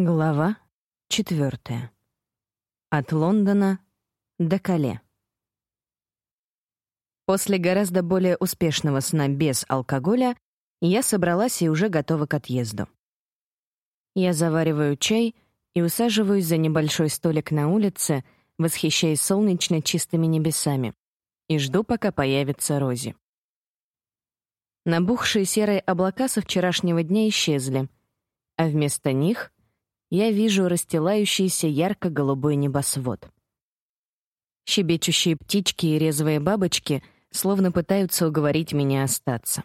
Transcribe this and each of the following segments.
Глава четвертая. От Лондона до Кале. После гораздо более успешного сна без алкоголя я собралась и уже готова к отъезду. Я завариваю чай и усаживаюсь за небольшой столик на улице, восхищаясь солнечно чистыми небесами, и жду, пока появится Рози. Набухшие серые облака со вчерашнего дня исчезли, а вместо них — я вижу расстилающийся ярко-голубой небосвод. Щебечущие птички и резвые бабочки словно пытаются уговорить меня остаться.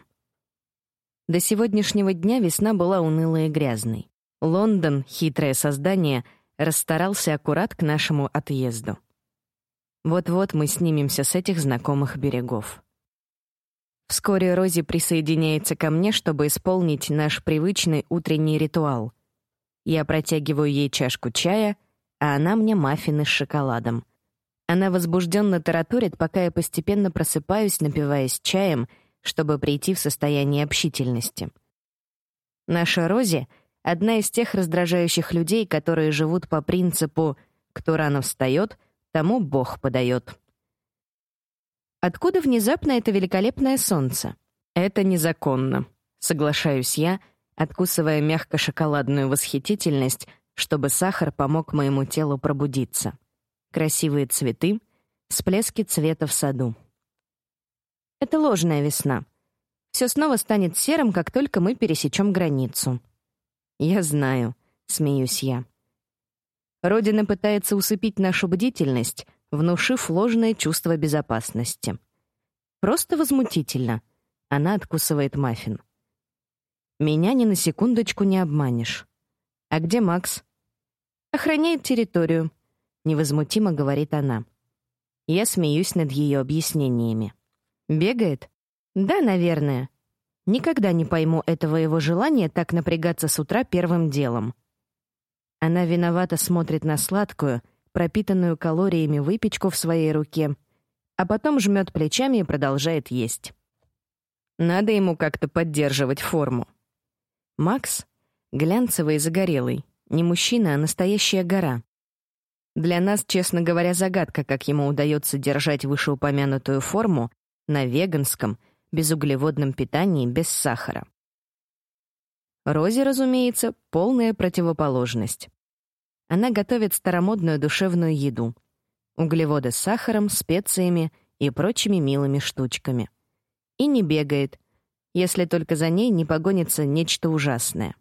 До сегодняшнего дня весна была унылой и грязной. Лондон, хитрое создание, расстарался аккурат к нашему отъезду. Вот-вот мы снимемся с этих знакомых берегов. Вскоре Рози присоединяется ко мне, чтобы исполнить наш привычный утренний ритуал — я протягиваю ей чашку чая, а она мне маффины с шоколадом. Она возбужденно тараторит, пока я постепенно просыпаюсь, напиваясь чаем, чтобы прийти в состояние общительности. Наша Рози — одна из тех раздражающих людей, которые живут по принципу «кто рано встает, тому Бог подает». Откуда внезапно это великолепное солнце? Это незаконно, соглашаюсь я — откусывая мягко-шоколадную восхитительность, чтобы сахар помог моему телу пробудиться. Красивые цветы, всплески цвета в саду. Это ложная весна. Все снова станет серым, как только мы пересечем границу. Я знаю, смеюсь я. Родина пытается усыпить нашу бдительность, внушив ложное чувство безопасности. Просто возмутительно. Она откусывает маффин. Меня ни на секундочку не обманешь. А где Макс? Охраняет территорию, невозмутимо говорит она. Я смеюсь над ее объяснениями. Бегает? Да, наверное. Никогда не пойму этого его желания так напрягаться с утра первым делом. Она виновато смотрит на сладкую, пропитанную калориями выпечку в своей руке, а потом жмет плечами и продолжает есть. Надо ему как-то поддерживать форму. Макс — глянцевый и загорелый. Не мужчина, а настоящая гора. Для нас, честно говоря, загадка, как ему удается держать вышеупомянутую форму на веганском, безуглеводном питании без сахара. Рози, разумеется, полная противоположность. Она готовит старомодную душевную еду. Углеводы с сахаром, специями и прочими милыми штучками. И не бегает, если только за ней не погонится нечто ужасное.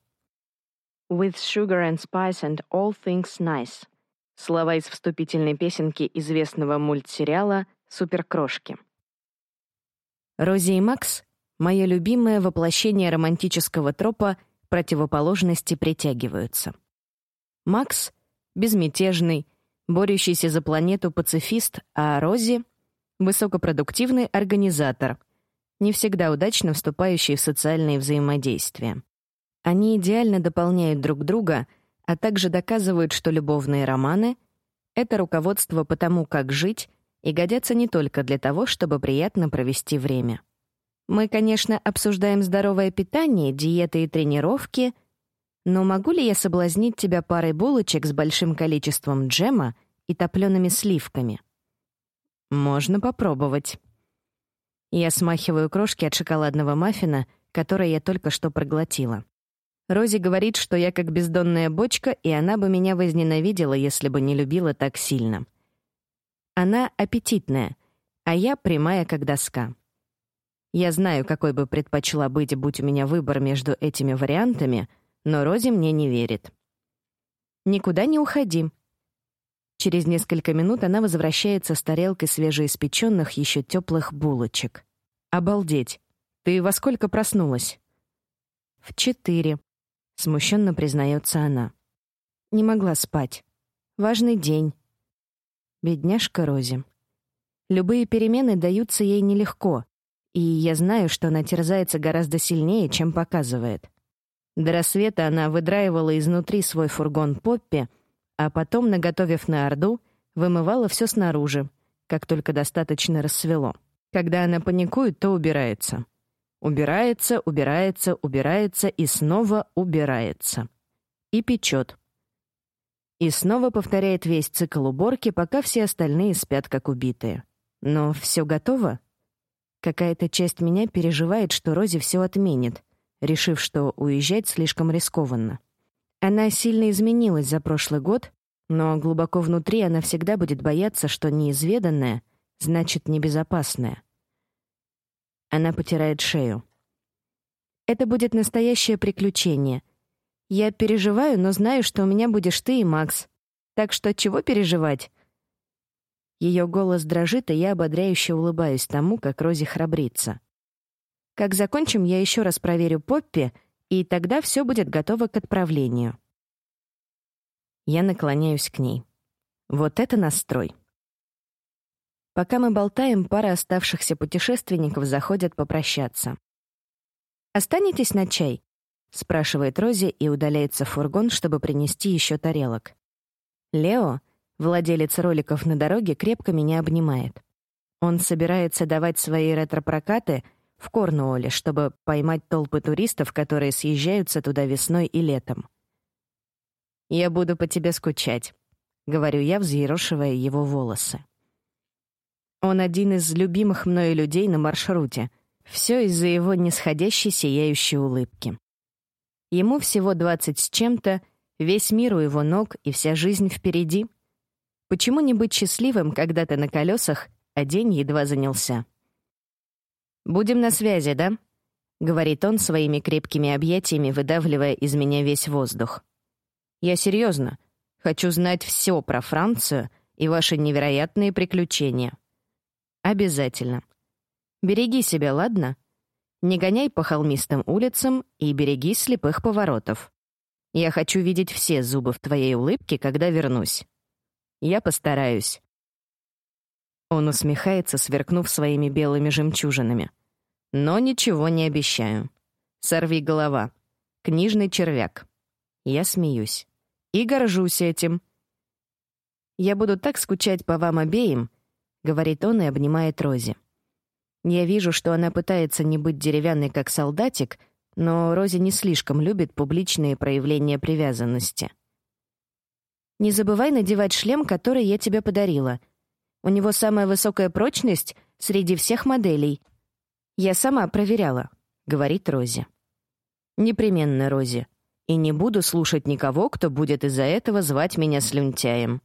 «With sugar and spice and all things nice» — слова из вступительной песенки известного мультсериала «Суперкрошки». Рози и Макс — мое любимое воплощение романтического тропа противоположности притягиваются. Макс — безмятежный, борющийся за планету пацифист, а Рози — высокопродуктивный организатор — не всегда удачно вступающие в социальные взаимодействия. Они идеально дополняют друг друга, а также доказывают, что любовные романы — это руководство по тому, как жить, и годятся не только для того, чтобы приятно провести время. Мы, конечно, обсуждаем здоровое питание, диеты и тренировки, но могу ли я соблазнить тебя парой булочек с большим количеством джема и топлеными сливками? Можно попробовать. Я смахиваю крошки от шоколадного маффина, который я только что проглотила. Рози говорит, что я как бездонная бочка, и она бы меня возненавидела, если бы не любила так сильно. Она аппетитная, а я прямая, как доска. Я знаю, какой бы предпочла быть, будь у меня выбор между этими вариантами, но Рози мне не верит. «Никуда не уходи». Через несколько минут она возвращается с тарелкой свежеиспеченных, еще теплых булочек. «Обалдеть! Ты во сколько проснулась?» «В четыре», — смущенно признается она. «Не могла спать. Важный день». Бедняжка Рози. Любые перемены даются ей нелегко, и я знаю, что она терзается гораздо сильнее, чем показывает. До рассвета она выдраивала изнутри свой фургон Поппи, а потом, наготовив на Орду, вымывала все снаружи, как только достаточно рассвело. Когда она паникует, то убирается. Убирается, убирается, убирается и снова убирается. И печет. И снова повторяет весь цикл уборки, пока все остальные спят как убитые. Но все готово? Какая-то часть меня переживает, что Рози все отменит, решив, что уезжать слишком рискованно. Она сильно изменилась за прошлый год, но глубоко внутри она всегда будет бояться, что неизведанное значит небезопасное. Она потирает шею. Это будет настоящее приключение. Я переживаю, но знаю, что у меня будешь ты и Макс. Так что чего переживать? Ее голос дрожит, и я ободряюще улыбаюсь тому, как Рози храбрится. Как закончим, я еще раз проверю Поппи, и тогда все будет готово к отправлению. Я наклоняюсь к ней. Вот это настрой. Пока мы болтаем, пара оставшихся путешественников заходят попрощаться. «Останетесь на чай?» — спрашивает Рози и удаляется в фургон, чтобы принести еще тарелок. Лео, владелец роликов на дороге, крепко меня обнимает. Он собирается давать свои ретро-прокаты в Корнуолле, чтобы поймать толпы туристов, которые съезжаются туда весной и летом. «Я буду по тебе скучать», — говорю я, взъерошивая его волосы. Он один из любимых мною людей на маршруте — все из-за его нисходящей сияющей улыбки. Ему всего двадцать с чем-то, весь мир у его ног и вся жизнь впереди. Почему не быть счастливым, когда ты на колесах, а день едва занялся? «Будем на связи, да?» — говорит он своими крепкими объятиями, выдавливая из меня весь воздух. «Я серьезно. Хочу знать все про Францию и ваши невероятные приключения». «Обязательно. Береги себя, ладно? Не гоняй по холмистым улицам и береги слепых поворотов. Я хочу видеть все зубы в твоей улыбке, когда вернусь. Я постараюсь. Он усмехается, сверкнув своими белыми жемчужинами. Но ничего не обещаю. Сорви голова. Книжный червяк. Я смеюсь. И горжусь этим. «Я буду так скучать по вам обеим», — говорит он и обнимает Рози. Я вижу, что она пытается не быть деревянной, как солдатик, но Рози не слишком любит публичные проявления привязанности. «Не забывай надевать шлем, который я тебе подарила. У него самая высокая прочность среди всех моделей. Я сама проверяла», — говорит Рози. «Непременно, Рози. И не буду слушать никого, кто будет из-за этого звать меня слюнтяем».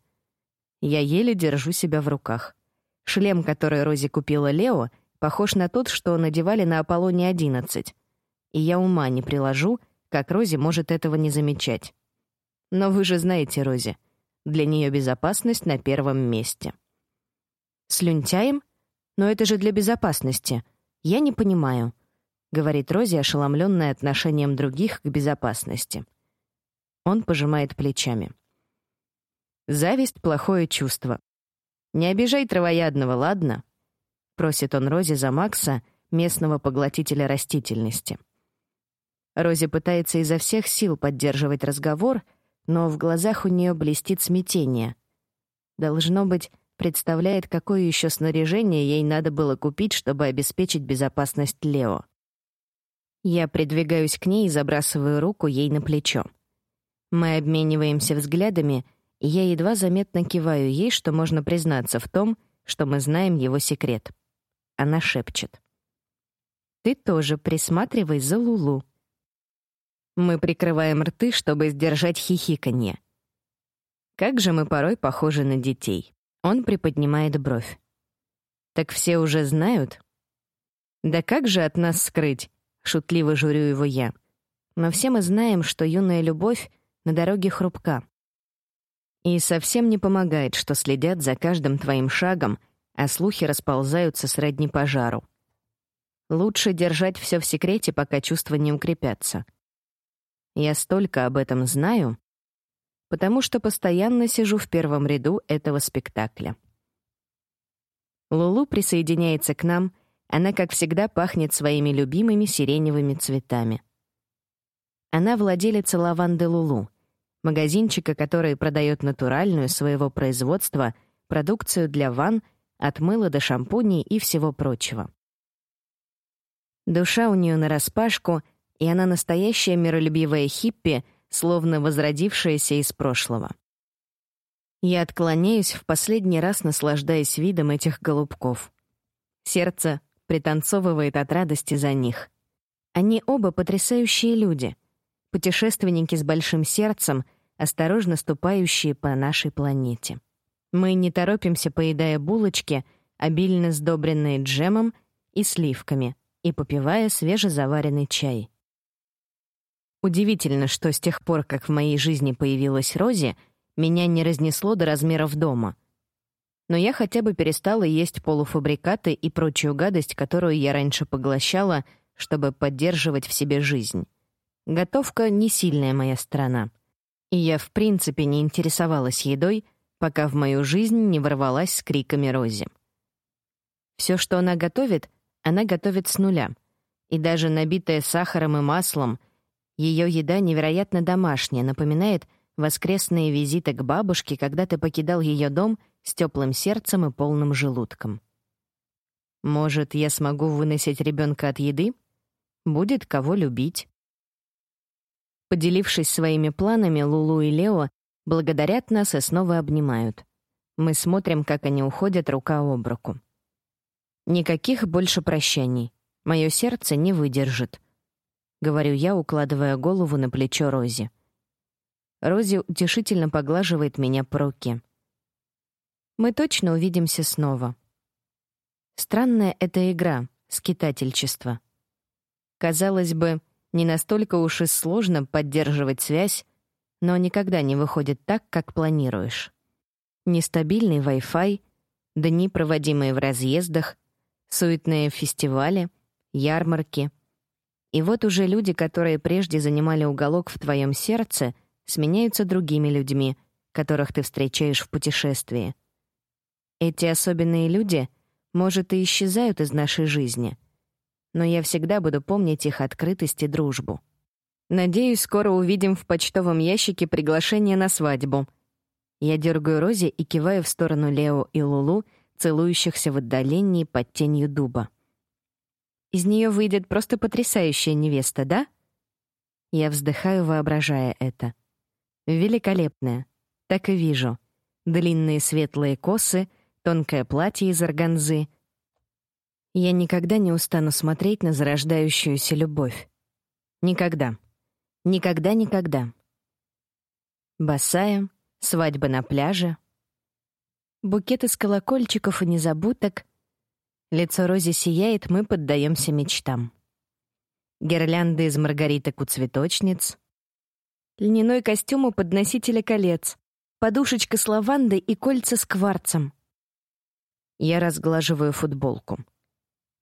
Я еле держу себя в руках. Шлем, который Рози купила Лео — похож на тот, что надевали на Аполлоне-11. И я ума не приложу, как Рози может этого не замечать. Но вы же знаете Рози. Для нее безопасность на первом месте. «Слюнтяем? Но это же для безопасности. Я не понимаю», — говорит Рози, ошеломленная отношением других к безопасности. Он пожимает плечами. «Зависть — плохое чувство. Не обижай травоядного, ладно?» просит он Рози за Макса, местного поглотителя растительности. Рози пытается изо всех сил поддерживать разговор, но в глазах у нее блестит смятение. Должно быть, представляет, какое еще снаряжение ей надо было купить, чтобы обеспечить безопасность Лео. Я придвигаюсь к ней и забрасываю руку ей на плечо. Мы обмениваемся взглядами, и я едва заметно киваю ей, что можно признаться в том, что мы знаем его секрет. Она шепчет. «Ты тоже присматривай за Лулу». Мы прикрываем рты, чтобы сдержать хихиканье. Как же мы порой похожи на детей. Он приподнимает бровь. «Так все уже знают?» «Да как же от нас скрыть?» — шутливо журю его я. «Но все мы знаем, что юная любовь на дороге хрупка. И совсем не помогает, что следят за каждым твоим шагом а слухи расползаются сродни пожару. Лучше держать все в секрете, пока чувства не укрепятся. Я столько об этом знаю, потому что постоянно сижу в первом ряду этого спектакля. Лулу присоединяется к нам, она, как всегда, пахнет своими любимыми сиреневыми цветами. Она владелица лаванды Лулу, магазинчика, который продает натуральную своего производства продукцию для ванн от мыла до шампуней и всего прочего. Душа у нее нараспашку, и она настоящая миролюбивая хиппи, словно возродившаяся из прошлого. Я отклоняюсь в последний раз, наслаждаясь видом этих голубков. Сердце пританцовывает от радости за них. Они оба потрясающие люди, путешественники с большим сердцем, осторожно ступающие по нашей планете. Мы не торопимся, поедая булочки, обильно сдобренные джемом и сливками, и попивая свежезаваренный чай. Удивительно, что с тех пор, как в моей жизни появилась Рози, меня не разнесло до размеров дома. Но я хотя бы перестала есть полуфабрикаты и прочую гадость, которую я раньше поглощала, чтобы поддерживать в себе жизнь. Готовка — не сильная моя сторона. И я в принципе не интересовалась едой, пока в мою жизнь не ворвалась с криками Рози. Все, что она готовит, она готовит с нуля. И даже набитая сахаром и маслом, ее еда невероятно домашняя, напоминает воскресные визиты к бабушке, когда ты покидал ее дом с теплым сердцем и полным желудком. Может, я смогу выносить ребенка от еды? Будет кого любить. Поделившись своими планами, Лулу и Лео благодарят нас и снова обнимают. Мы смотрим, как они уходят рука об руку. Никаких больше прощаний. Мое сердце не выдержит. Говорю я, укладывая голову на плечо Рози. Рози утешительно поглаживает меня по руке. Мы точно увидимся снова. Странная эта игра, скитательчество. Казалось бы, не настолько уж и сложно поддерживать связь, но никогда не выходит так, как планируешь. Нестабильный Wi-Fi, дни, проводимые в разъездах, суетные фестивали, ярмарки. И вот уже люди, которые прежде занимали уголок в твоем сердце — сменяются другими людьми, которых ты встречаешь в путешествии. Эти особенные люди, может, и исчезают из нашей жизни, но я всегда буду помнить их открытость и дружбу. Надеюсь, скоро увидим в почтовом ящике приглашение на свадьбу. Я дергаю Рози и киваю в сторону Лео и Лулу, целующихся в отдалении под тенью дуба. Из нее выйдет просто потрясающая невеста, да? Я вздыхаю, воображая это. Великолепная. Так и вижу. Длинные светлые косы, тонкое платье из органзы. Я никогда не устану смотреть на зарождающуюся любовь. Никогда. Никогда-никогда. Босая, свадьба на пляже. Букет из колокольчиков и незабудок. Лицо Рози сияет, мы поддаемся мечтам. Гирлянды из маргариток у цветочниц — льняной костюм у подносителя колец, подушечка с лавандой и кольца с кварцем. Я разглаживаю футболку.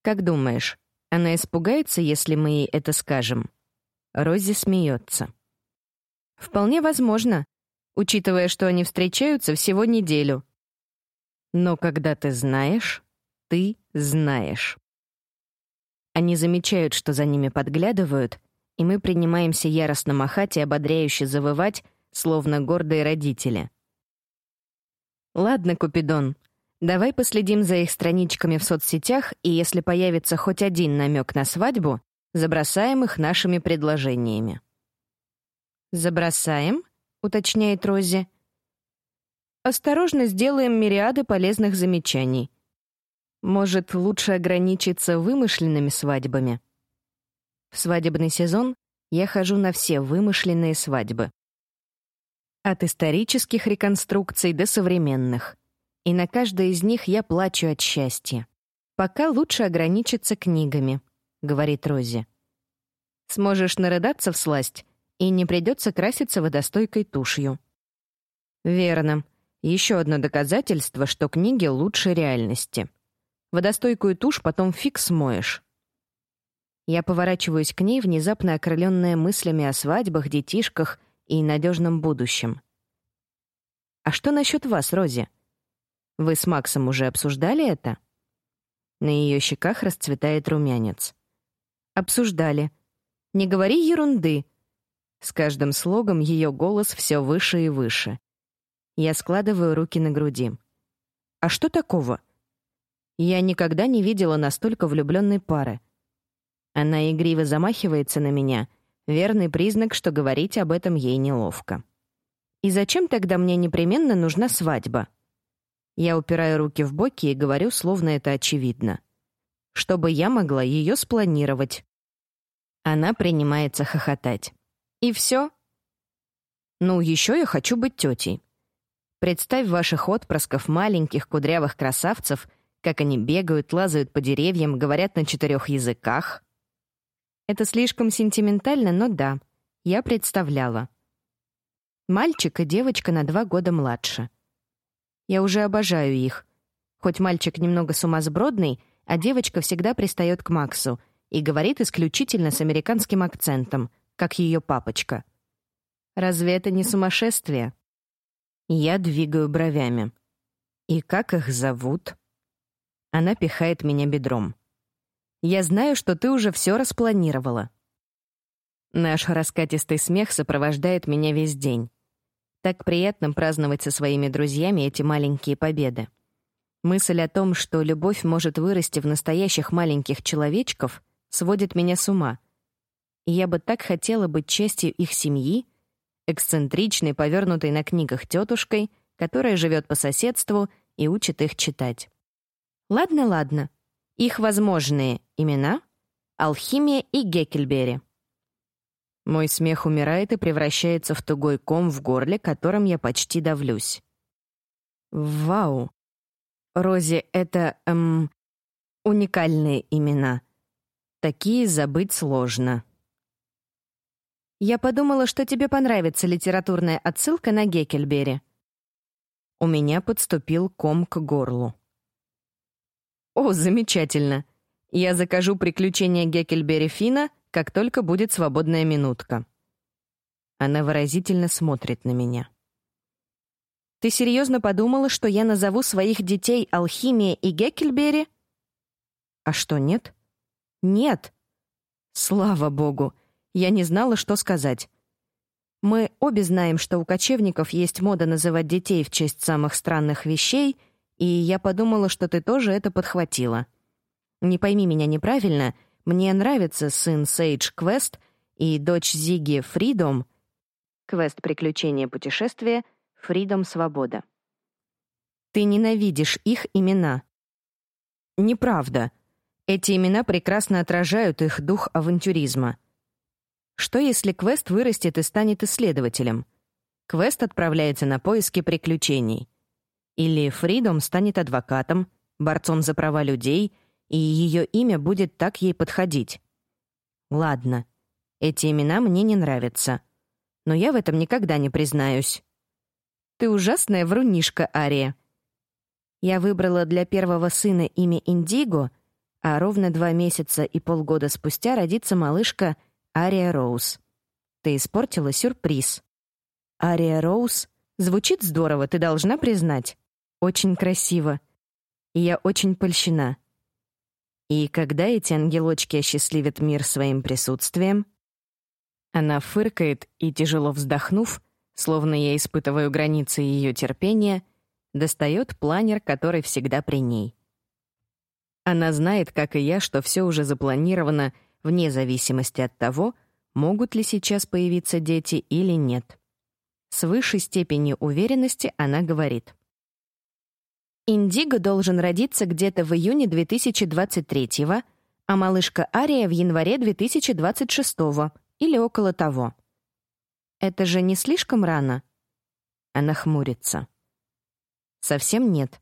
Как думаешь, она испугается, если мы ей это скажем? Рози смеется. Вполне возможно, учитывая, что они встречаются всего неделю. Но когда ты знаешь, ты знаешь. Они замечают, что за ними подглядывают, и мы принимаемся яростно махать и ободряюще завывать, словно гордые родители. Ладно, Купидон, давай последим за их страничками в соцсетях, и если появится хоть один намек на свадьбу, забросаем их нашими предложениями. «Забросаем?» — уточняет Рози. «Осторожно сделаем мириады полезных замечаний. Может, лучше ограничиться вымышленными свадьбами?» В свадебный сезон я хожу на все вымышленные свадьбы. От исторических реконструкций до современных. И на каждой из них я плачу от счастья. «Пока лучше ограничиться книгами», — говорит Рози. «Сможешь нарыдаться в сласть, и не придется краситься водостойкой тушью». «Верно. Еще одно доказательство, что книги лучше реальности. Водостойкую тушь потом фиг смоешь. Я поворачиваюсь к ней, внезапно окрыленная мыслями о свадьбах, детишках и надежном будущем. «А что насчет вас, Рози? Вы с Максом уже обсуждали это?» На ее щеках расцветает румянец. «Обсуждали. Не говори ерунды!» С каждым слогом ее голос все выше и выше. Я складываю руки на груди. «А что такого?» Я никогда не видела настолько влюбленной пары. Она игриво замахивается на меня, верный признак, что говорить об этом ей неловко. И зачем тогда мне непременно нужна свадьба? Я упираю руки в боки и говорю, словно это очевидно. Чтобы я могла ее спланировать. Она принимается хохотать. И все? Ну, еще я хочу быть тетей. Представь ваших отпрысков, маленьких кудрявых красавцев, как они бегают, лазают по деревьям, говорят на четырех языках. Это слишком сентиментально, но да, я представляла. Мальчик и девочка на два года младше. Я уже обожаю их. Хоть мальчик немного сумасбродный, а девочка всегда пристает к Максу и говорит исключительно с американским акцентом, как ее папочка. Разве это не сумасшествие? Я двигаю бровями. И как их зовут? Она пихает меня бедром. Я знаю, что ты уже все распланировала. Наш раскатистый смех сопровождает меня весь день. Так приятно праздновать со своими друзьями эти маленькие победы. Мысль о том, что любовь может вырасти в настоящих маленьких человечков, сводит меня с ума. И я бы так хотела быть частью их семьи, эксцентричной, повернутой на книгах тетушкой, которая живет по соседству и учит их читать. Ладно, ладно. Их возможные имена — Алхимия и Геккельбери. Мой смех умирает и превращается в тугой ком в горле, которым я почти давлюсь. Вау. Рози — это, эм, уникальные имена. Такие забыть сложно. Я подумала, что тебе понравится литературная отсылка на Геккельбери. У меня подступил ком к горлу. О, замечательно. Я закажу приключения Геккельбери Фина как только будет свободная минутка. Она выразительно смотрит на меня. Ты серьезно подумала, что я назову своих детей Алхимия и Геккельбери? А что, нет? Нет. Слава богу. Я не знала, что сказать. Мы обе знаем, что у кочевников есть мода называть детей в честь самых странных вещей, и я подумала, что ты тоже это подхватила. Не пойми меня неправильно, мне нравится сын Сейдж Квест и дочь Зиги Фридом. Квест приключения путешествия, Фридом свобода. Ты ненавидишь их имена. Неправда. Эти имена прекрасно отражают их дух авантюризма. Что если Квест вырастет и станет исследователем? Квест отправляется на поиски приключений. Или Фридом станет адвокатом, борцом за права людей — и ее имя будет так ей подходить. Ладно, эти имена мне не нравятся, но я в этом никогда не признаюсь. Ты ужасная врунишка, Ария. Я выбрала для первого сына имя Индиго, а ровно два месяца и полгода спустя родится малышка Ария Роуз. Ты испортила сюрприз. Ария Роуз звучит здорово, ты должна признать. Очень красиво. И я очень польщена. И когда эти ангелочки осчастливят мир своим присутствием? Она фыркает и, тяжело вздохнув, словно я испытываю границы ее терпения, достает планер, который всегда при ней. Она знает, как и я, что все уже запланировано вне зависимости от того, могут ли сейчас появиться дети или нет. С высшей степенью уверенности она говорит: Индиго должен родиться где-то в июне 2023-го, а малышка Ария в январе 2026-го или около того. Это же не слишком рано? Она хмурится. Совсем нет.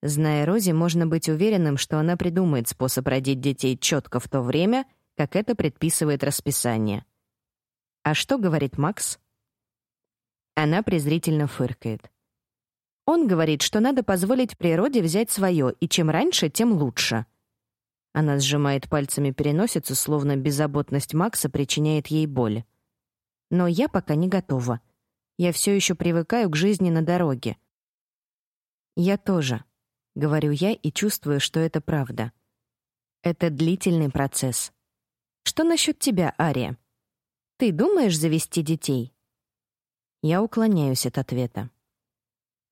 Зная Рози, можно быть уверенным, что она придумает способ родить детей четко в то время, как это предписывает расписание. А что говорит Макс? Она презрительно фыркает. Он говорит, что надо позволить природе взять свое, и чем раньше, тем лучше. Она сжимает пальцами переносицу, словно беззаботность Макса причиняет ей боль. Но я пока не готова. Я все еще привыкаю к жизни на дороге. Я тоже, говорю я и чувствую, что это правда. Это длительный процесс. Что насчет тебя, Ария? Ты думаешь завести детей? Я уклоняюсь от ответа.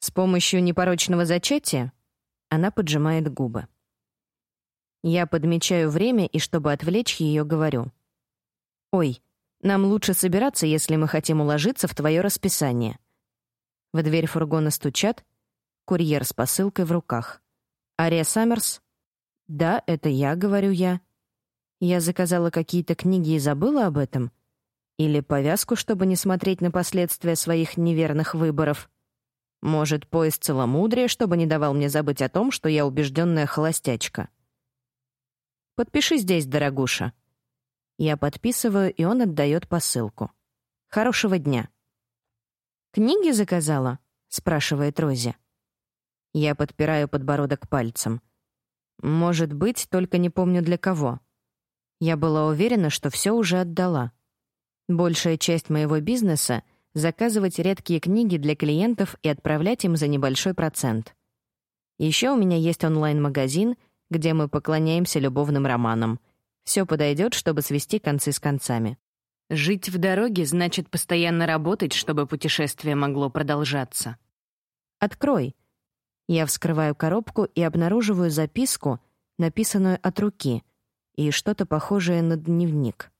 С помощью непорочного зачатия она поджимает губы. Я подмечаю время и, чтобы отвлечь ее, говорю. «Ой, Нам лучше собираться, если мы хотим уложиться в твое расписание. В дверь фургона стучат. Курьер с посылкой в руках. Ария Саммерс? Да, это я, говорю я. Я заказала какие-то книги и забыла об этом? Или повязку, чтобы не смотреть на последствия своих неверных выборов? Может, пояс целомудрия, чтобы не давал мне забыть о том, что я убежденная холостячка? Подпиши здесь, дорогуша. Я подписываю, и он отдает посылку. Хорошего дня. Книги заказала? спрашивает Рози. Я подпираю подбородок пальцем. Может быть, только не помню для кого. Я была уверена, что все уже отдала. Большая часть моего бизнеса — заказывать редкие книги для клиентов и отправлять им за небольшой процент. Еще у меня есть онлайн-магазин — где мы поклоняемся любовным романам. Все подойдет, чтобы свести концы с концами. Жить в дороге значит постоянно работать, чтобы путешествие могло продолжаться. Открой. Я вскрываю коробку и обнаруживаю записку, написанную от руки, и что-то похожее на дневник.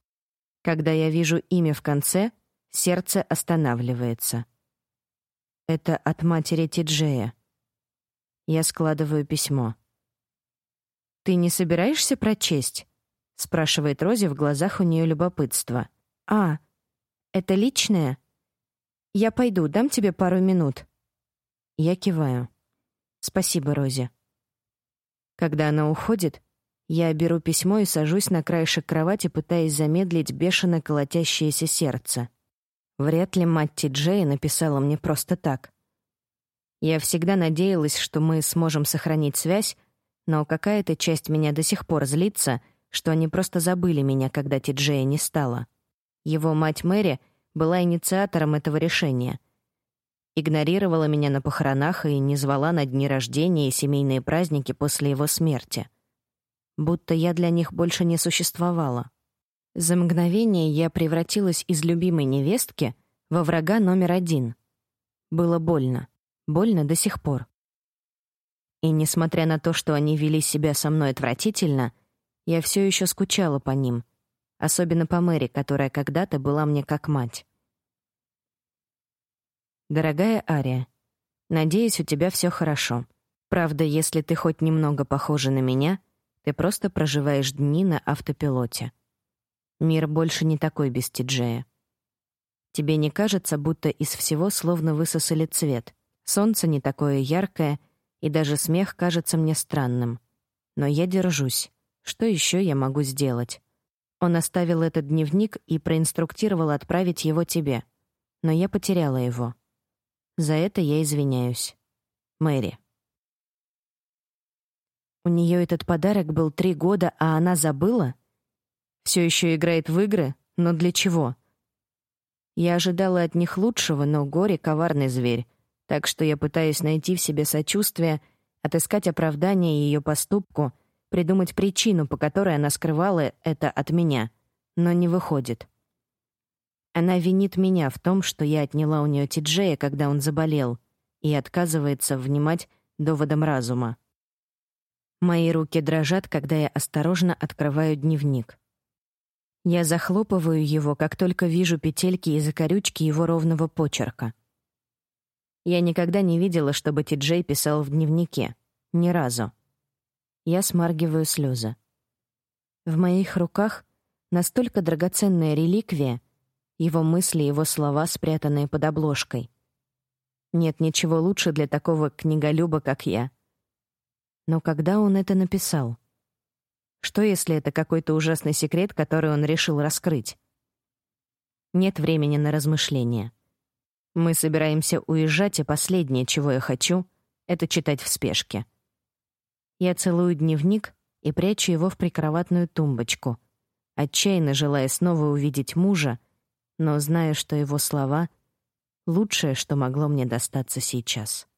Когда я вижу имя в конце, сердце останавливается. Это от матери Тиджея. Я складываю письмо. «Ты не собираешься прочесть?» — спрашивает Рози, в глазах у нее любопытство. «А, это личное? Я пойду, дам тебе пару минут». Я киваю. «Спасибо, Рози». Когда она уходит, я беру письмо и сажусь на краешек кровати, пытаясь замедлить бешено колотящееся сердце. Вряд ли мать Ти-Джея написала мне просто так. Я всегда надеялась, что мы сможем сохранить связь, но какая-то часть меня до сих пор злится, что они просто забыли меня, когда Ти-Джея не стало. Его мать Мэри была инициатором этого решения. Игнорировала меня на похоронах и не звала на дни рождения и семейные праздники после его смерти. Будто я для них больше не существовала. За мгновение я превратилась из любимой невестки во врага номер один. Было больно. Больно до сих пор. И несмотря на то, что они вели себя со мной отвратительно, я все еще скучала по ним, особенно по Мэри, которая когда-то была мне как мать. Дорогая Ария, надеюсь, у тебя все хорошо. Правда, если ты хоть немного похожа на меня, ты просто проживаешь дни на автопилоте. Мир больше не такой без Тиджея. Тебе не кажется, будто из всего словно высосали цвет? Солнце не такое яркое — и даже смех кажется мне странным. Но я держусь. Что еще я могу сделать? Он оставил этот дневник и проинструктировал отправить его тебе. Но я потеряла его. За это я извиняюсь. Мэри. У нее этот подарок был три года, а она забыла? Все еще играет в игры? Но для чего? Я ожидала от них лучшего, но горе — коварный зверь так что я пытаюсь найти в себе сочувствие, отыскать оправдание ее поступку, придумать причину, по которой она скрывала это от меня, но не выходит. Она винит меня в том, что я отняла у нее Тиджея, когда он заболел, и отказывается внимать доводам разума. Мои руки дрожат, когда я осторожно открываю дневник. Я захлопываю его, как только вижу петельки и закорючки его ровного почерка. Я никогда не видела, чтобы Ти-Джей писал в дневнике. Ни разу. Я смаргиваю слезы. В моих руках настолько драгоценная реликвия, его мысли, его слова, спрятанные под обложкой. Нет ничего лучше для такого книголюба, как я. Но когда он это написал? Что, если это какой-то ужасный секрет, который он решил раскрыть? Нет времени на размышления. Мы собираемся уезжать, и последнее, чего я хочу, это читать в спешке. Я целую дневник и прячу его в прикроватную тумбочку, отчаянно желая снова увидеть мужа, но зная, что его слова — лучшее, что могло мне достаться сейчас.